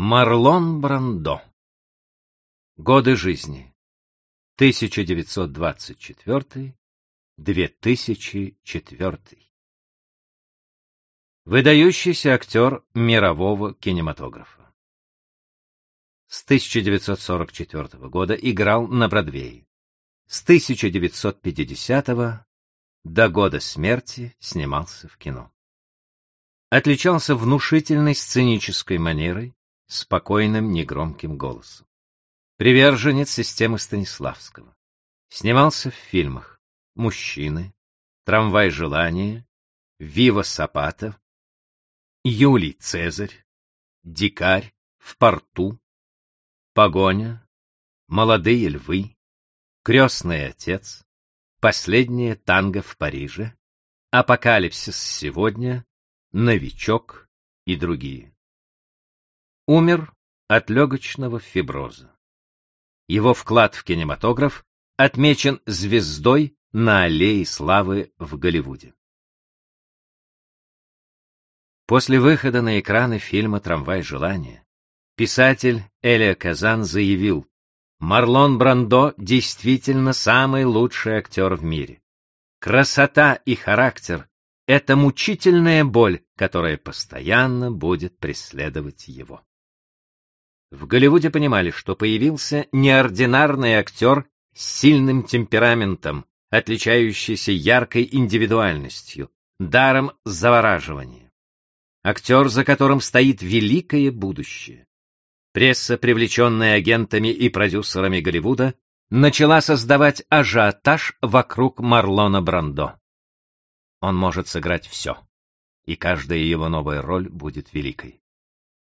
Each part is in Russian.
Марлон Брандо. Годы жизни. 1924-2004. Выдающийся актер мирового кинематографа. С 1944 года играл на Бродвее. С 1950 до года смерти снимался в кино. Отличался внушительной сценической манерой, спокойным, негромким голосом. Приверженец системы Станиславского. Снимался в фильмах «Мужчины», «Трамвай желания», «Вива Сапата», «Юлий Цезарь», «Дикарь», «В порту», «Погоня», «Молодые львы», «Крестный отец», «Последнее танго в Париже», «Апокалипсис сегодня», «Новичок» и другие умер от легочного фиброза. Его вклад в кинематограф отмечен звездой на аллее славы в Голливуде. После выхода на экраны фильма «Трамвай желания» писатель Элия Казан заявил, Марлон Брандо действительно самый лучший актер в мире. Красота и характер — это мучительная боль, которая постоянно будет преследовать его. В Голливуде понимали, что появился неординарный актер с сильным темпераментом, отличающийся яркой индивидуальностью, даром завораживания. Актер, за которым стоит великое будущее. Пресса, привлеченная агентами и продюсерами Голливуда, начала создавать ажиотаж вокруг Марлона Брандо. Он может сыграть все, и каждая его новая роль будет великой.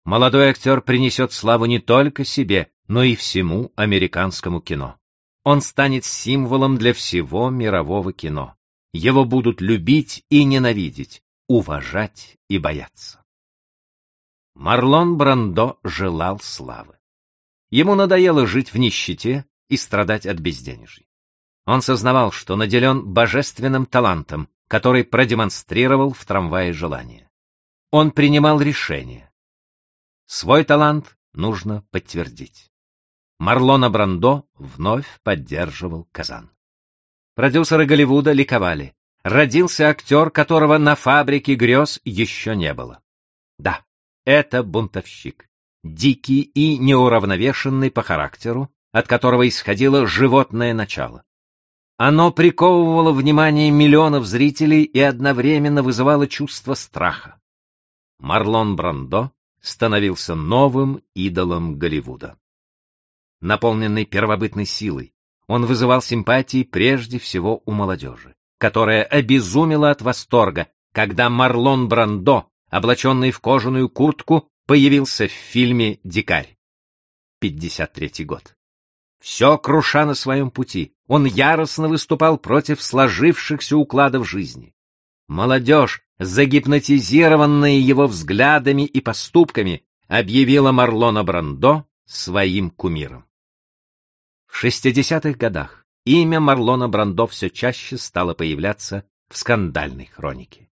Молодой актер принесет славу не только себе, но и всему американскому кино. Он станет символом для всего мирового кино. Его будут любить и ненавидеть, уважать и бояться. Марлон Брандо желал славы. Ему надоело жить в нищете и страдать от безденежья. Он сознавал, что наделен божественным талантом, который продемонстрировал в трамвае желания. Он принимал решения, Свой талант нужно подтвердить. Марлона Брандо вновь поддерживал Казан. Продюсеры Голливуда ликовали. Родился актер, которого на фабрике грез еще не было. Да, это бунтовщик. Дикий и неуравновешенный по характеру, от которого исходило животное начало. Оно приковывало внимание миллионов зрителей и одновременно вызывало чувство страха. Марлон Брандо становился новым идолом Голливуда. Наполненный первобытной силой, он вызывал симпатии прежде всего у молодежи, которая обезумела от восторга, когда Марлон Брандо, облаченный в кожаную куртку, появился в фильме «Дикарь». 53 год. Все круша на своем пути, он яростно выступал против сложившихся укладов жизни. Молодежь, загипнотизированная его взглядами и поступками, объявила Марлона Брандо своим кумиром. В 60-х годах имя Марлона Брандо все чаще стало появляться в скандальной хронике.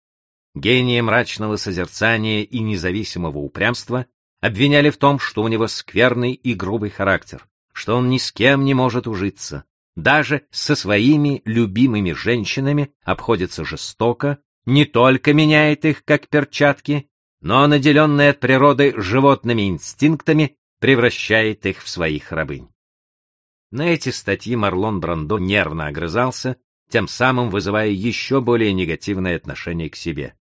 Гения мрачного созерцания и независимого упрямства обвиняли в том, что у него скверный и грубый характер, что он ни с кем не может ужиться, даже со своими любимыми женщинами обходится жестоко не только меняет их как перчатки, но, наделенный от природы животными инстинктами, превращает их в своих рабынь. На эти статьи Марлон Брандо нервно огрызался, тем самым вызывая еще более негативное отношение к себе.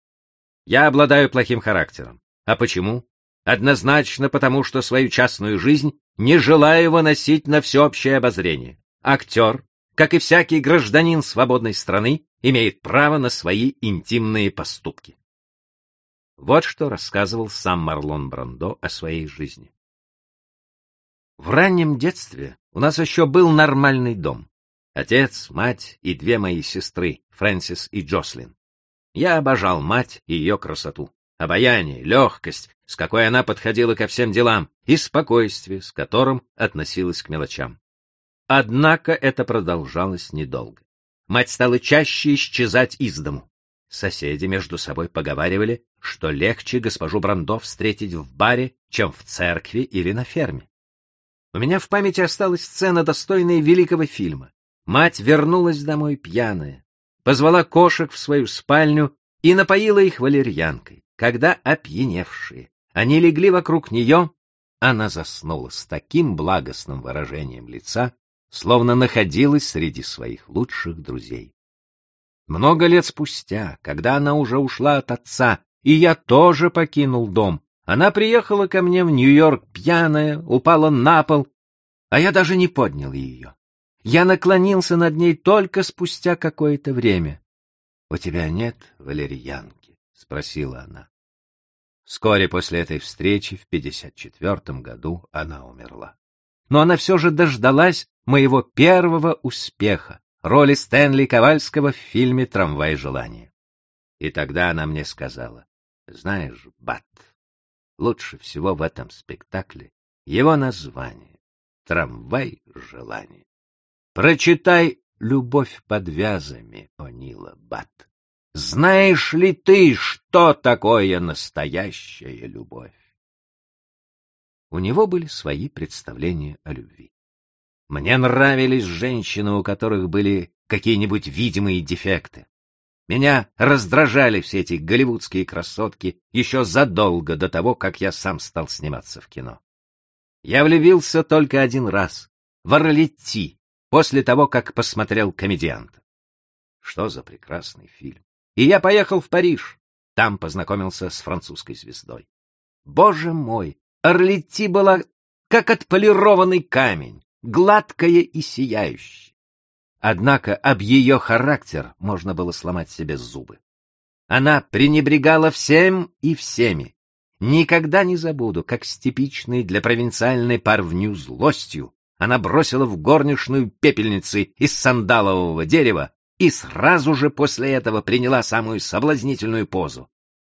«Я обладаю плохим характером. А почему? Однозначно потому, что свою частную жизнь не желаю выносить на всеобщее обозрение. Актер, как и всякий гражданин свободной страны, имеет право на свои интимные поступки. Вот что рассказывал сам Марлон Брандо о своей жизни. В раннем детстве у нас еще был нормальный дом. Отец, мать и две мои сестры, Фрэнсис и Джослин. Я обожал мать и ее красоту, обаяние, легкость, с какой она подходила ко всем делам, и спокойствие, с которым относилась к мелочам. Однако это продолжалось недолго. Мать стала чаще исчезать из дому. Соседи между собой поговаривали, что легче госпожу Брандо встретить в баре, чем в церкви или на ферме. У меня в памяти осталась сцена, достойная великого фильма. Мать вернулась домой пьяная, позвала кошек в свою спальню и напоила их валерьянкой. Когда опьяневшие, они легли вокруг нее, она заснула с таким благостным выражением лица, словно находилась среди своих лучших друзей. Много лет спустя, когда она уже ушла от отца, и я тоже покинул дом, она приехала ко мне в Нью-Йорк пьяная, упала на пол, а я даже не поднял ее. Я наклонился над ней только спустя какое-то время. — У тебя нет валерьянки? — спросила она. Вскоре после этой встречи, в 54 году, она умерла. Но она все же дождалась моего первого успеха, роли Стэнли Ковальского в фильме «Трамвай желания». И тогда она мне сказала, знаешь, Бат, лучше всего в этом спектакле его название «Трамвай желания». Прочитай «Любовь под вязами» Онила Бат. Знаешь ли ты, что такое настоящая любовь? У него были свои представления о любви. Мне нравились женщины, у которых были какие-нибудь видимые дефекты. Меня раздражали все эти голливудские красотки еще задолго до того, как я сам стал сниматься в кино. Я влюбился только один раз, в Орлетти, после того, как посмотрел «Комедианта». Что за прекрасный фильм. И я поехал в Париж. Там познакомился с французской звездой. Боже мой, Орлетти была как отполированный камень гладкая и сияющая. Однако об ее характер можно было сломать себе зубы. Она пренебрегала всем и всеми. Никогда не забуду, как с типичной для провинциальной парвню злостью она бросила в горничную пепельницы из сандалового дерева и сразу же после этого приняла самую соблазнительную позу.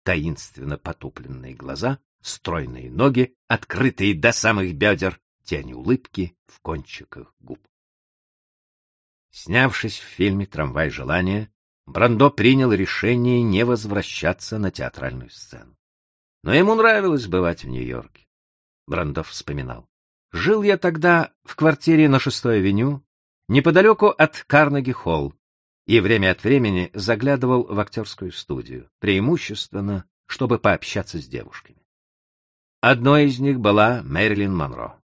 Таинственно потупленные глаза, стройные ноги, открытые до самых бедер, тень улыбки в кончиках губ. Снявшись в фильме «Трамвай желания», Брандо принял решение не возвращаться на театральную сцену. Но ему нравилось бывать в Нью-Йорке. Брандо вспоминал. Жил я тогда в квартире на шестой авеню, неподалеку от Карнеги-холл, и время от времени заглядывал в актерскую студию, преимущественно, чтобы пообщаться с девушками. Одной из них была Мэрилин Монро.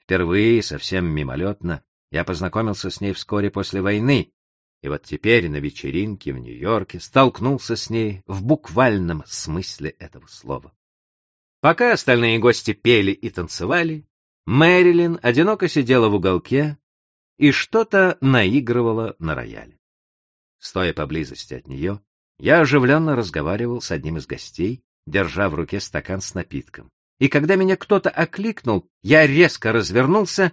Впервые, совсем мимолетно, я познакомился с ней вскоре после войны, и вот теперь на вечеринке в Нью-Йорке столкнулся с ней в буквальном смысле этого слова. Пока остальные гости пели и танцевали, Мэрилин одиноко сидела в уголке и что-то наигрывала на рояле. Стоя поблизости от нее, я оживленно разговаривал с одним из гостей, держа в руке стакан с напитком и когда меня кто-то окликнул, я резко развернулся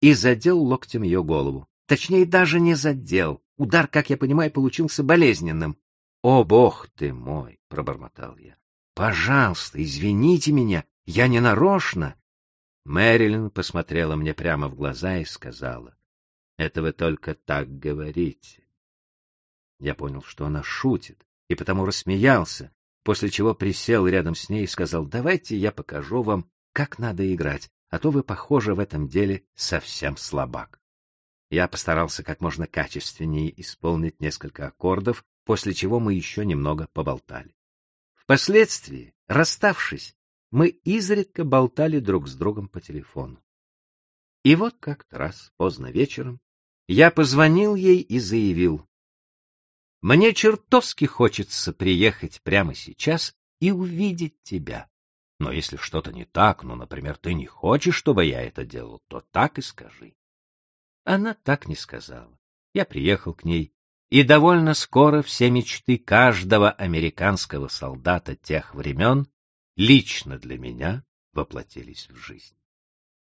и задел локтем ее голову. Точнее, даже не задел. Удар, как я понимаю, получился болезненным. — О, бог ты мой! — пробормотал я. — Пожалуйста, извините меня, я не нарочно. Мэрилин посмотрела мне прямо в глаза и сказала, — Это вы только так говорите. Я понял, что она шутит, и потому рассмеялся, после чего присел рядом с ней и сказал, давайте я покажу вам, как надо играть, а то вы, похоже, в этом деле совсем слабак. Я постарался как можно качественнее исполнить несколько аккордов, после чего мы еще немного поболтали. Впоследствии, расставшись, мы изредка болтали друг с другом по телефону. И вот как-то раз поздно вечером я позвонил ей и заявил, мне чертовски хочется приехать прямо сейчас и увидеть тебя. Но если что-то не так, ну, например, ты не хочешь, чтобы я это делал, то так и скажи. Она так не сказала. Я приехал к ней, и довольно скоро все мечты каждого американского солдата тех времен лично для меня воплотились в жизнь.